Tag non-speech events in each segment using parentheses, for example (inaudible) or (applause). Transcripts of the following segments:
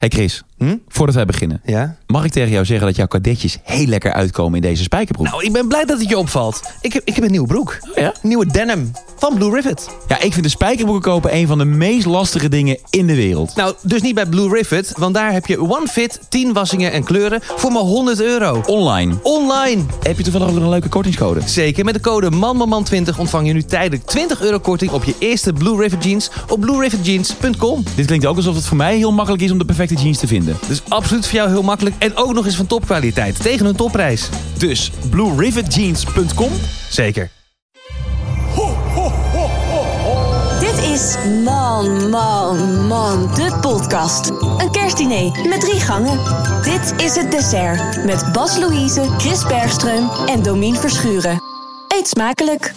Hey Chris, Hm? voordat wij beginnen. Ja? Mag ik tegen jou zeggen dat jouw kadetjes heel lekker uitkomen in deze spijkerbroek? Nou, ik ben blij dat het je opvalt. Ik heb, ik heb een nieuwe broek. ja? Een nieuwe denim van Blue Rivet. Ja, ik vind de spijkerbroeken kopen een van de meest lastige dingen in de wereld. Nou, dus niet bij Blue Rivet, want daar heb je one fit, 10 wassingen en kleuren voor maar 100 euro. Online. Online. Heb je toevallig ook nog een leuke kortingscode? Zeker, met de code MANMANMAN20 ontvang je nu tijdelijk 20 euro korting op je eerste Blue Rivet jeans op bluerivetjeans.com. Dit klinkt ook alsof het voor mij heel makkelijk is om de perfecte jeans te vinden. Dus absoluut voor jou heel makkelijk en ook nog eens van topkwaliteit tegen een topprijs. Dus bluerivetjeans.com. Zeker. Dit is Man, Man, Man, de podcast. Een kerstdiner met drie gangen. Dit is het dessert met Bas Louise, Chris Bergström en Domien Verschuren. Eet smakelijk.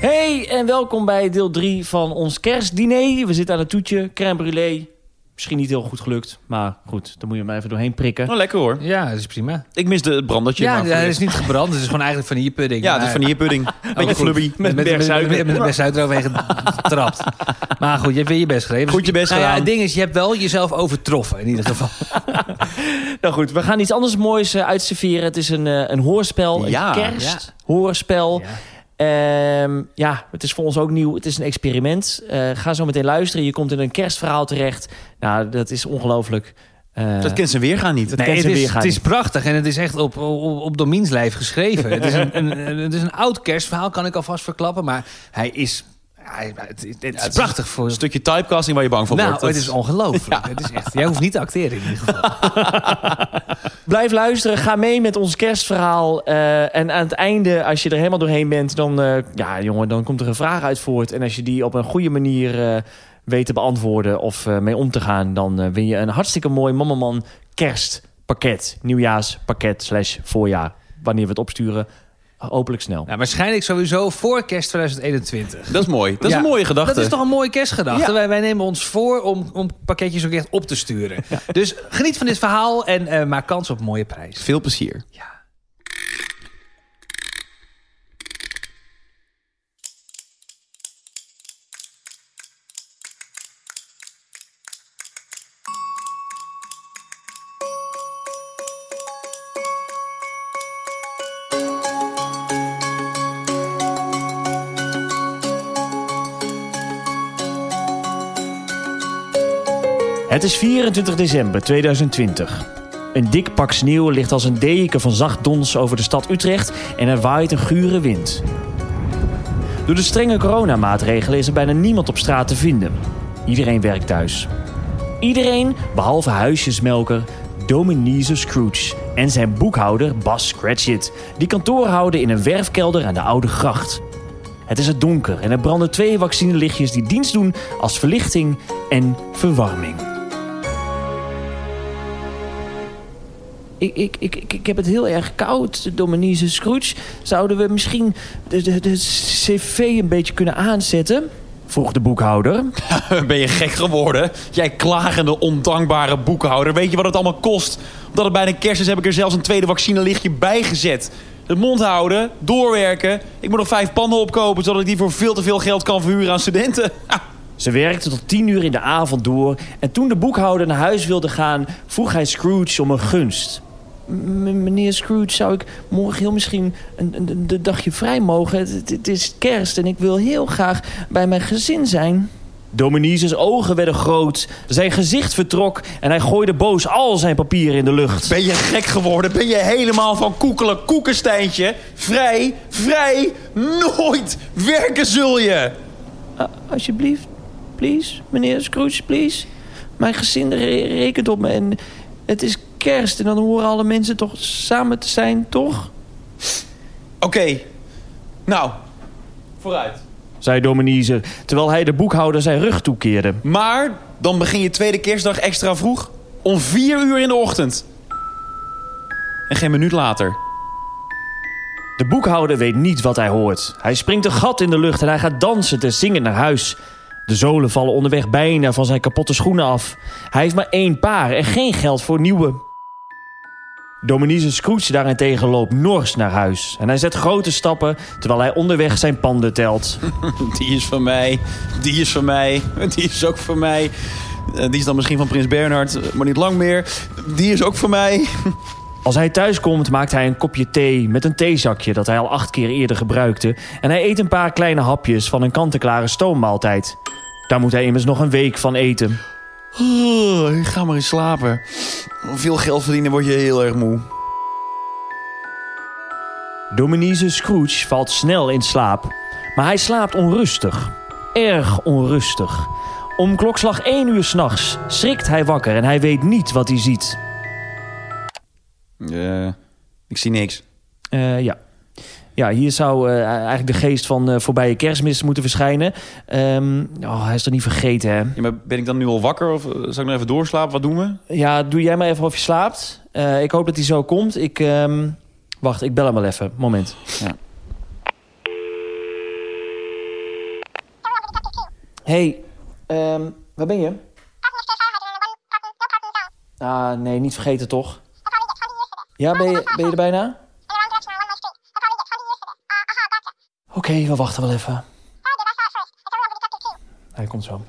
Hey en welkom bij deel 3 van ons kerstdiner. We zitten aan het toetje, crème brûlée. Misschien niet heel goed gelukt, maar goed, dan moet je maar even doorheen prikken. Nou, lekker hoor. Ja, dat is prima. Ik mis de brandertje. Ja, ja, het de- is niet gebrand. Het is gewoon eigenlijk vanillepudding. ja, het is vanillepudding. (laughs) Beetje flubby. Met, met, met, met, met, met bergsuiker overheen getrapt. Maar goed, je hebt weer je best gedaan. Goed je best nou ja, gedaan. het ding is, je hebt wel jezelf overtroffen in ieder geval. (laughs) Nou goed, we gaan iets anders moois uh, uitserveren. Het is een, uh, een hoorspel, een Ja, kersthoorspel. Ja. Ja. ja, het is voor ons ook nieuw. Het is een experiment. Uh, ga zo meteen luisteren. Je komt in een kerstverhaal terecht. Nou, dat is ongelooflijk. Uh, Dat kent zijn weergaan niet. Dat Nee, kent het, is, het is prachtig en het is echt op, op, op Domiens lijf geschreven. het, is een, (laughs) een, een- het is een oud kerstverhaal, kan ik alvast verklappen. Maar hij is, het, is- het is het is prachtig voor... Een stukje typecasting waar je bang voor Nou, wordt. het is ongelooflijk. Het is echt, jij hoeft niet te acteren in ieder geval. (laughs) Blijf luisteren. Ga mee met ons kerstverhaal. Uh, en aan het einde, als je er helemaal doorheen bent... dan, uh, ja, jongen, dan komt er een vraag uit voort. En als je die op een goede manier uh, weet te beantwoorden... of mee om te gaan... dan win je een hartstikke mooi Mammaman kerstpakket. Nieuwjaarspakket slash voorjaar. Wanneer we het opsturen, hopelijk snel. Nou, waarschijnlijk sowieso voor kerst 2021. Dat is mooi. Dat is Ja, een mooie gedachte. Dat is toch een mooie kerstgedachte. Ja. Wij, wij nemen ons voor om, om pakketjes ook echt op te sturen. Dus geniet van dit verhaal en uh, maak kans op een mooie prijs. Veel plezier. Ja. Is 24 december 2020. Een dik pak sneeuw ligt als een deken van zacht dons over de stad Utrecht en er waait een gure wind. Door de strenge coronamaatregelen is er bijna niemand op straat te vinden. Iedereen werkt thuis. Iedereen behalve huisjesmelker Dominize Scrooge en zijn boekhouder Bas Cratchit, die kantoor houden in een werfkelder aan de Oude Gracht. Het is het donker en er branden twee vaccinelichtjes die dienst doen als verlichting en verwarming. Ik, ik, ik, ik, heb het heel erg koud, Dominique Scrooge. Zouden we misschien de, de, de cv een beetje kunnen aanzetten? Vroeg de boekhouder. (laughs) ben je gek geworden? Jij klagende, ondankbare boekhouder. Weet je wat het allemaal kost? Omdat het bijna kerst is, heb ik er zelfs een tweede vaccinelichtje bij gezet. De mond houden, doorwerken. Ik moet nog vijf pannen opkopen, zodat ik die voor veel te veel geld kan verhuren aan studenten. (laughs) Ze werkte tot tien uur in de avond door. En toen de boekhouder naar huis wilde gaan, vroeg hij Scrooge om een gunst. Meneer Scrooge, zou ik morgen heel misschien een, een, een dagje vrij mogen? Het, is kerst en ik wil heel graag bij mijn gezin zijn. Dominice's ogen werden groot, zijn gezicht vertrok... en hij gooide boos al zijn papieren in de lucht. Ben je gek geworden? Ben je helemaal van koekelen koekensteintje? Vrij, vrij, nooit werken zul je! Uh, alsjeblieft, please, meneer Scrooge, please. Mijn gezin re rekent op me en het is kerst... en dan horen alle mensen toch samen te zijn, toch? Oké, okay. nou, vooruit. Zei Dominize, terwijl hij de boekhouder zijn rug toekeerde. Maar dan begin je tweede kerstdag extra vroeg. Om vier uur in de ochtend. En geen minuut later. De boekhouder weet niet wat hij hoort. Hij springt een gat in de lucht en hij gaat dansen te zingen naar huis. De zolen vallen onderweg bijna van zijn kapotte schoenen af. Hij heeft maar één paar en geen geld voor nieuwe. Dominique Scrooge daarentegen loopt nors naar huis. En hij zet grote stappen terwijl hij onderweg zijn panden telt. (laughs) Die is van mij, die is van mij, die is ook van mij. Eh, die is dan misschien van Prins Bernhard, eh, maar niet lang meer. Die is ook van mij. (laughs) Als hij thuis komt, maakt hij een kopje thee met een theezakje dat hij al acht keer eerder gebruikte. En hij eet een paar kleine hapjes van een kant-en-klare stoommaaltijd. Daar moet hij immers nog een week van eten. Oh, ga maar eens slapen. Veel geld verdienen word je heel erg moe. Dominique Scrooge valt snel in slaap. Maar hij slaapt onrustig. Erg onrustig. Om klokslag 1 uur s'nachts schrikt hij wakker en hij weet niet wat hij ziet. Eh, ik zie niks. Eh, ja. Ja, hier zou eh, eigenlijk de geest van eh, voorbije kerstmis moeten verschijnen. Ehm, oh, hij is er niet vergeten, hè? Ja, maar ben ik dan nu al wakker of eh, zal ik nog even doorslapen? Wat doen we? Ja, doe jij maar even of je slaapt. Ik hoop dat hij zo komt. Ik, ehm, wacht, ik bel hem wel even. Moment. Ja. Hey, ehm, waar ben je? Ah, nee, niet vergeten toch? Ja, ben je, ben je er bijna? Oké, we wachten wel even. Hij komt zo.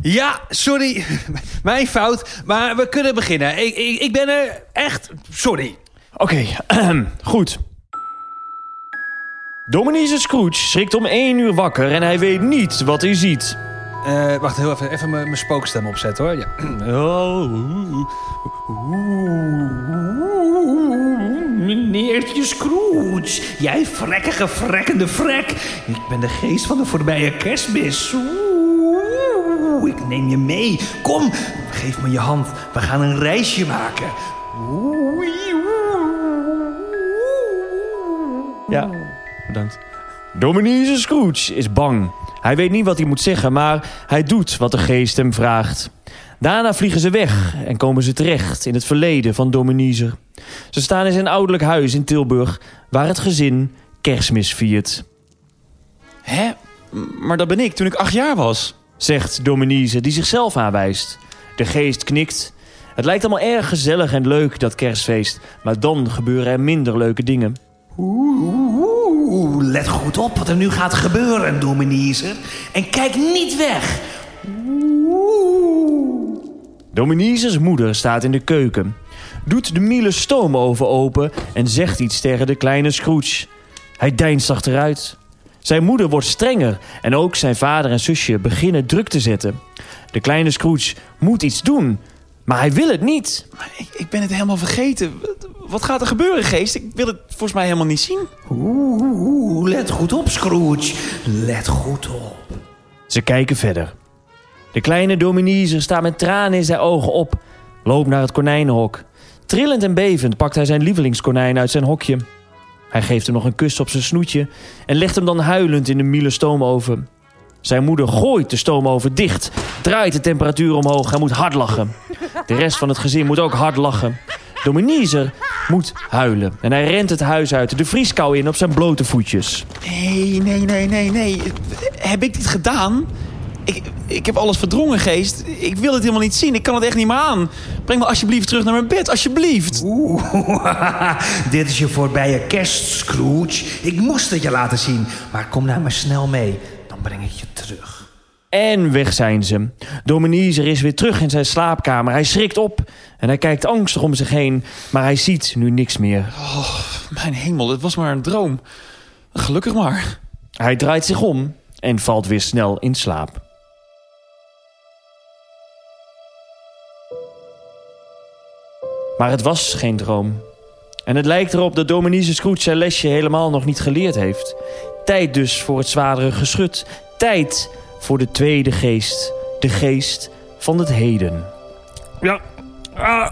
Ja, sorry. (laughs) Mijn fout. Maar we kunnen beginnen. Ik, ik, ik ben er echt... Sorry. Oké, (clears throat) goed. Dominique Scrooge schrikt om 1 uur wakker en hij weet niet wat hij ziet. Eh, wacht, heel even, even mijn spookstem opzetten hoor. Ja. Meneertje Scrooge, jij vrekkige vrekkende vrek. Ik ben de geest van de voorbije kerstmis. Oeh, ik neem je mee. Kom, geef me je hand. We gaan een reisje maken. Oei, bedankt. Dominique Scrooge is bang. Hij weet niet wat hij moet zeggen, maar hij doet wat de geest hem vraagt. Daarna vliegen ze weg en komen ze terecht in het verleden van Dominique. Ze staan in zijn ouderlijk huis in Tilburg, waar het gezin kerstmis viert. Hè? Maar dat ben ik toen ik acht jaar was. Zegt Dominique, die zichzelf aanwijst. De geest knikt. Het lijkt allemaal erg gezellig en leuk, dat kerstfeest. Maar dan gebeuren er minder leuke dingen. Oeh, let goed op wat er nu gaat gebeuren, Dominiezer. En kijk niet weg. Oeh. Dominique's moeder staat in de keuken. Doet de miele stoomoven open en zegt iets tegen de kleine Scrooge. Hij deinst achteruit. Zijn moeder wordt strenger en ook zijn vader en zusje beginnen druk te zetten. De kleine Scrooge moet iets doen, maar hij wil het niet. Maar ik, ik ben het helemaal vergeten. Wat- Wat gaat er gebeuren, geest? Ik wil het volgens mij helemaal niet zien. Oeh, let goed op, Scrooge. Let goed op. Ze kijken verder. De kleine Dominique staat met tranen in zijn ogen op, loopt naar het konijnenhok. Trillend en bevend pakt hij zijn lievelingskonijn uit zijn hokje. Hij geeft hem nog een kus op zijn snoetje en legt hem dan huilend in de miele stoomoven. Zijn moeder gooit de stoomoven dicht, draait de temperatuur omhoog en moet hard lachen. De rest van het gezin moet ook hard lachen. Dominique moet huilen en hij rent het huis uit, de vrieskou in op zijn blote voetjes. Nee, nee, nee, nee, nee. Heb ik dit gedaan? Ik, ik heb alles verdrongen, geest. Ik wil het helemaal niet zien. Ik kan het echt niet meer aan. Breng me alsjeblieft terug naar mijn bed, alsjeblieft. Oeh, (laughs) dit is je voorbije kerst, Scrooge. Ik moest het je laten zien, maar kom nou maar snel mee. Dan breng ik je terug. En weg zijn ze. Dominique is weer terug in zijn slaapkamer. Hij schrikt op en hij kijkt angstig om zich heen. Maar hij ziet nu niks meer. Mijn hemel, het was maar een droom. Gelukkig maar. Hij draait zich om en valt weer snel in slaap. Maar het was geen droom. En het lijkt erop dat Dominique Scrooge zijn lesje helemaal nog niet geleerd heeft. Tijd dus voor het zwaardere geschut. Tijd voor de tweede geest. De geest van het heden. Ja. Ah.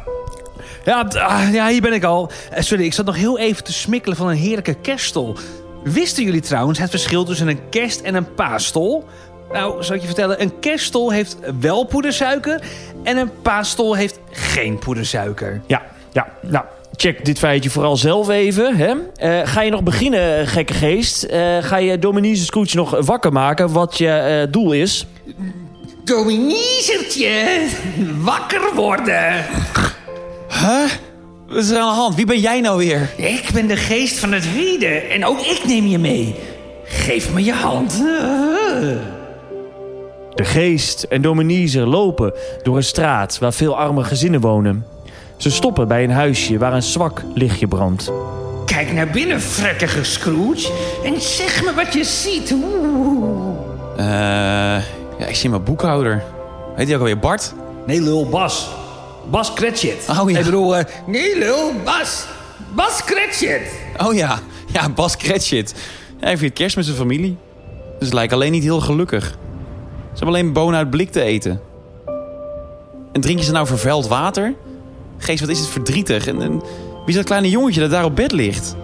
ja, ah, ja, hier ben ik al. Eh, sorry, ik zat nog heel even te smikkelen van een heerlijke kerststol. Wisten jullie trouwens het verschil tussen een kerst- en een paastol? Nou, zal ik je vertellen, een kerststol heeft wel poedersuiker... en een paastol heeft geen poedersuiker. Ja, ja, nou, check dit feitje vooral zelf even. Hè? Eh, ga je nog beginnen, gekke geest? Eh, ga je Dominique Scrooge nog wakker maken wat je eh, doel is? Dominiertje, wakker worden. Huh? Wat is er aan de hand? Wie ben jij nou weer? Ik ben de geest van het heden en ook ik neem je mee. Geef me je hand. De geest en Dominizer lopen door een straat waar veel arme gezinnen wonen. Ze stoppen bij een huisje waar een zwak lichtje brandt. Kijk naar binnen, vrekkige Scrooge. En zeg me wat je ziet. Oeh. Eh, ja, ik zie mijn boekhouder. Heet hij ook alweer Bart? Nee, lul, Bas. Bas Cratchit. Oh ja. Ik bedoel, eh, Nee, lul, Bas. Bas Cratchit. Oh ja, ja, Bas Cratchit. Hij viert kerst met zijn familie. Dus het lijkt alleen niet heel gelukkig. Ze hebben alleen bonen uit blik te eten. En drinken ze nou vervuild water? Geest, wat is het verdrietig. En, en wie is dat kleine jongetje dat daar op bed ligt?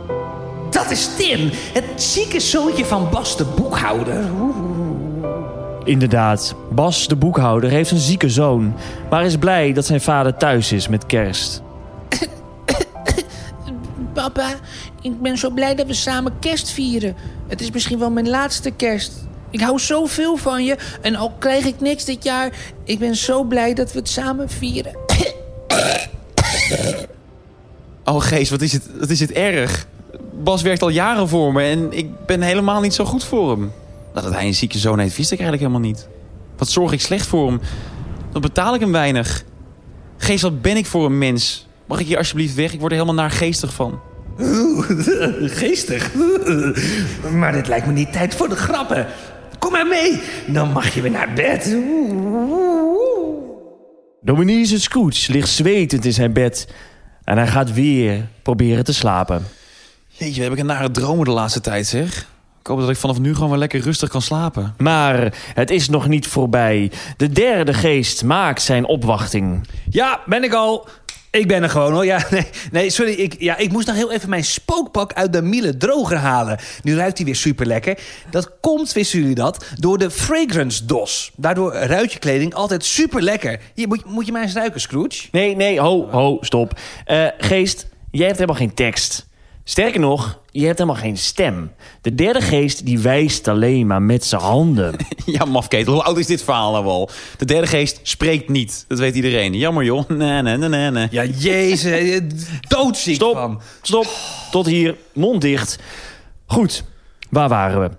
Dat is Tim, het zieke zoontje van Bas de boekhouder. Oeh. Inderdaad, Bas, de boekhouder, heeft een zieke zoon, maar is blij dat zijn vader thuis is met kerst. (coughs) Papa, ik ben zo blij dat we samen kerst vieren. Het is misschien wel mijn laatste kerst. Ik hou zoveel van je en al krijg ik niks dit jaar... ik ben zo blij dat we het samen vieren. (coughs) (laughs) Oh Geest, wat is het, wat is het erg. Bas werkt al jaren voor me en ik ben helemaal niet zo goed voor hem. Dat hij een zieke zoon heeft, wist ik eigenlijk helemaal niet. Wat zorg ik slecht voor hem. Dan betaal ik hem weinig. Geest, wat ben ik voor een mens? Mag ik hier alsjeblieft weg? Ik word er helemaal naargeestig van. (laughs) Geestig. (laughs) Maar dit lijkt me niet tijd voor de grappen. Kom maar mee, dan mag je weer naar bed. Dominique Scrooge ligt zwetend in zijn bed en hij gaat weer proberen te slapen. Jeetje, heb ik een nare dromen de laatste tijd, zeg. Ik hoop dat ik vanaf nu gewoon weer lekker rustig kan slapen. Maar het is nog niet voorbij. De derde geest maakt zijn opwachting. ja, ben ik al. Ik ben er gewoon hoor. Ja, (laughs) nee, sorry. Ik, ja, ik moest nog heel even mijn spookpak uit de Miele droger halen. Nu ruikt hij weer super lekker. Dat komt, wisten jullie dat, door de fragrance dos. Daardoor ruikt je kleding altijd super lekker. Hier, moet, moet je mij eens ruiken, Scrooge? Nee, nee, ho, ho, stop. Eh, geest, jij hebt helemaal geen tekst. Sterker nog, je hebt helemaal geen stem. De derde geest die wijst alleen maar met zijn handen. (laughs) Ja, mafketel, hoe oud is dit verhaal nou al? De derde geest spreekt niet. Dat weet iedereen. Jammer joh. Nee, nee, nee, nee, nee. Ja, jezus. eh, Doodziek Stop, van. stop, tot hier, mond dicht. Goed, waar waren we?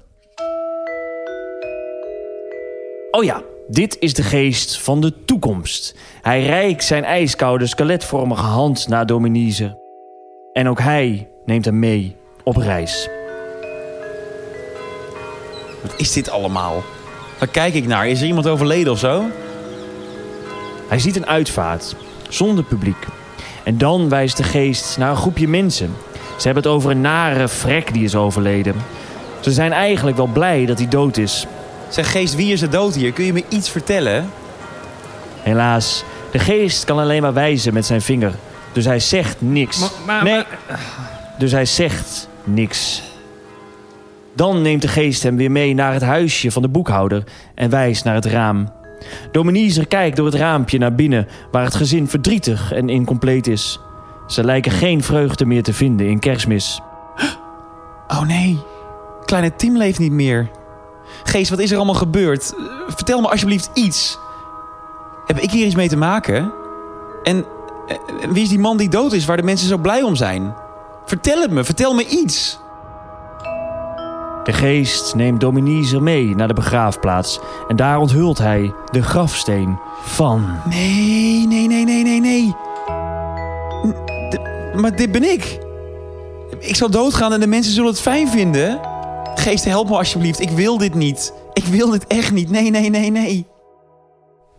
Oh ja, dit is de geest van de toekomst. Hij reikt zijn ijskoude skeletvormige hand naar Dominize. En ook hij neemt hem mee op reis. Wat is dit allemaal? Waar kijk ik naar? Is er iemand overleden of zo? Hij ziet een uitvaart, zonder publiek. En dan wijst de geest naar een groepje mensen. Ze hebben het over een nare vrek die is overleden. Ze zijn eigenlijk wel blij dat hij dood is. Zeg geest, wie is er dood hier? Kun je me iets vertellen? Helaas, de geest kan alleen maar wijzen met zijn vinger. Dus hij zegt niks. Maar- maar- nee, dus hij zegt niks. Dan neemt de geest hem weer mee naar het huisje van de boekhouder en wijst naar het raam. Dominizer kijkt door het raampje naar binnen, waar het gezin verdrietig en incompleet is. Ze lijken geen vreugde meer te vinden in kerstmis. (gasps) Oh nee, kleine Tim leeft niet meer. Geest, wat is er allemaal gebeurd? Vertel me alsjeblieft iets. Heb ik hier iets mee te maken? En wie is die man die dood is, waar de mensen zo blij om zijn? Vertel het me, vertel me iets. De geest neemt Dominizer mee naar de begraafplaats en daar onthult hij de grafsteen van. Nee, nee, nee, nee, nee, nee. Maar dit ben ik. Ik zal doodgaan en de mensen zullen het fijn vinden. Geest, help me alsjeblieft. Ik wil dit niet. Ik wil dit echt niet. Nee, nee, nee, nee.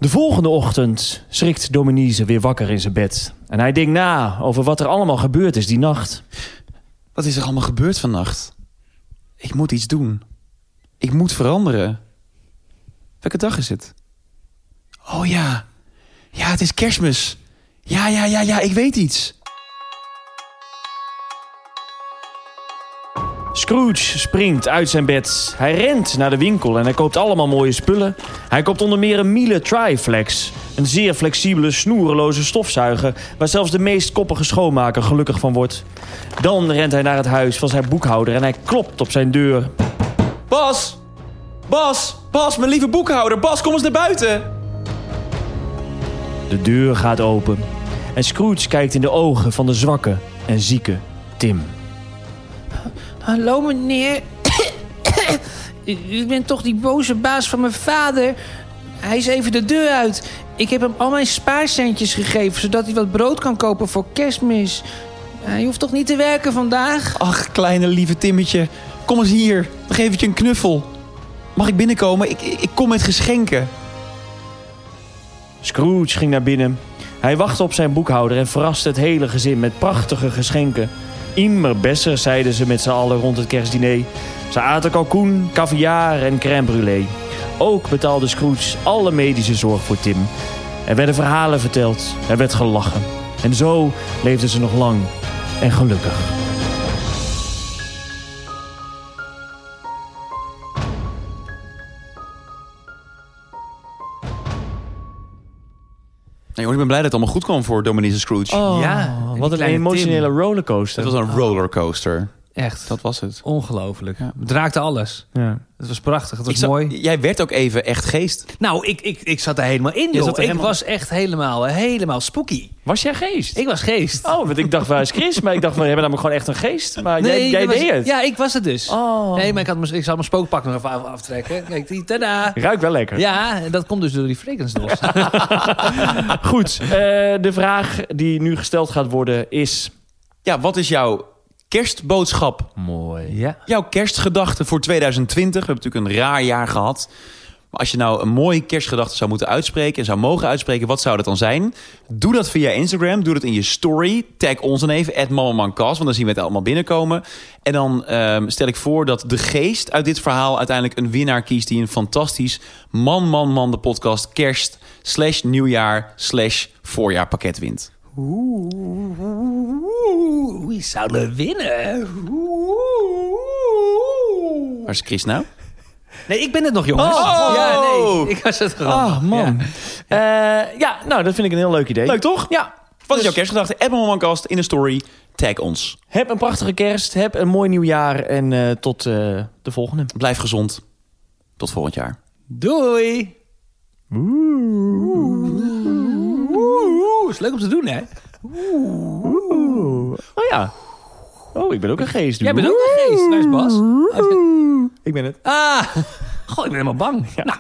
De volgende ochtend schrikt Dominize weer wakker in zijn bed. En hij denkt na over wat er allemaal gebeurd is die nacht. Wat is er allemaal gebeurd vannacht? Ik moet iets doen. Ik moet veranderen. Welke dag is het? Oh ja. Ja, het is kerstmis. Ja, ja, ja, ja, ik weet iets. Scrooge springt uit zijn bed. Hij rent naar de winkel en hij koopt allemaal mooie spullen. Hij koopt onder meer een Miele Triflex. Een zeer flexibele, snoereloze stofzuiger... waar zelfs de meest koppige schoonmaker gelukkig van wordt. Dan rent hij naar het huis van zijn boekhouder en hij klopt op zijn deur. Bas! Bas! Bas, mijn lieve boekhouder! Bas, kom eens naar buiten! De deur gaat open. En Scrooge kijkt in de ogen van de zwakke en zieke Tim. Hallo meneer. U- bent toch die boze baas van mijn vader? Hij is even de deur uit. Ik heb hem al mijn spaarcentjes gegeven... zodat hij wat brood kan kopen voor kerstmis. Hij hoeft toch niet te werken vandaag? Ach, kleine lieve Timmetje. Kom eens hier. Dan geef ik je een knuffel. Mag ik binnenkomen? Ik, ik kom met geschenken. Scrooge ging naar binnen. Hij wachtte op zijn boekhouder en verraste het hele gezin met prachtige geschenken. Immer besser, zeiden ze met z'n allen rond het kerstdiner. Ze aten kalkoen, caviar en crème brûlée. Ook betaalde Scrooge alle medische zorg voor Tim. Er werden verhalen verteld, er werd gelachen. En zo leefden ze nog lang en gelukkig. Nou, jongens, ik ben blij dat het allemaal goed kwam voor Dominique Scrooge. Ja, en die wat een emotionele Tim. rollercoaster. Het was een rollercoaster. Echt. Dat was het. Ongelooflijk. Het raakte alles. Ja. Het was prachtig. Het was mooi. Jij werd ook even echt geest. Nou, ik, ik, ik zat er helemaal in, joh. zat er Ik helemaal- was echt helemaal, helemaal spooky. Was jij geest? Ik was geest. Oh, want ik dacht, waar is Chris? Maar ik dacht, we hebben namelijk gewoon echt een geest. Maar jij, jij was- deed het. Ja, ik was het dus. Oh. Nee, maar ik, had mijn, ik zal mijn spookpak nog even af- aftrekken. Kijk, die, tada. Ruikt wel lekker. Ja, dat komt dus door die frekensdos. (laughs) Goed, eh, de vraag die nu gesteld gaat worden is... Ja, wat is jouw kerstboodschap? Mooi. ja. Jouw kerstgedachte voor 2020? We hebben natuurlijk een raar jaar gehad. Maar als je nou een mooie kerstgedachte zou moeten uitspreken... en zou mogen uitspreken, wat zou dat dan zijn? Doe dat via Instagram. Doe dat in je story. Tag ons dan even, @mamamancast, want dan zien we het allemaal binnenkomen. En dan ehm, stel ik voor dat de geest uit dit verhaal... uiteindelijk een winnaar kiest die een fantastisch... Man, man, man, de podcast kerst... slash nieuwjaar slash voorjaarpakket wint. Oeh, wie zou er winnen? Oeh. Waar is Chris nou? Nee, ik ben het nog, jongens. Oh. Ja, nee. Ik was het gewoon. Oh, man. Ja. Eh, ja, nou, dat vind ik een heel leuk idee. Leuk toch? Ja. Wat is jouw kerstgedachte? @mamamancast in de story. Tag ons. Heb een prachtige kerst. Heb een mooi nieuw jaar. En eh, tot eh, de volgende. Blijf gezond. Tot volgend jaar. Doei. Oeh. Is leuk om te doen, hè? Oh ja. Oh, ik ben ook een geest. Jij bent ook een geest. Is Bas? Ik ben het. Ah. Goh, ik ben helemaal bang. Nou,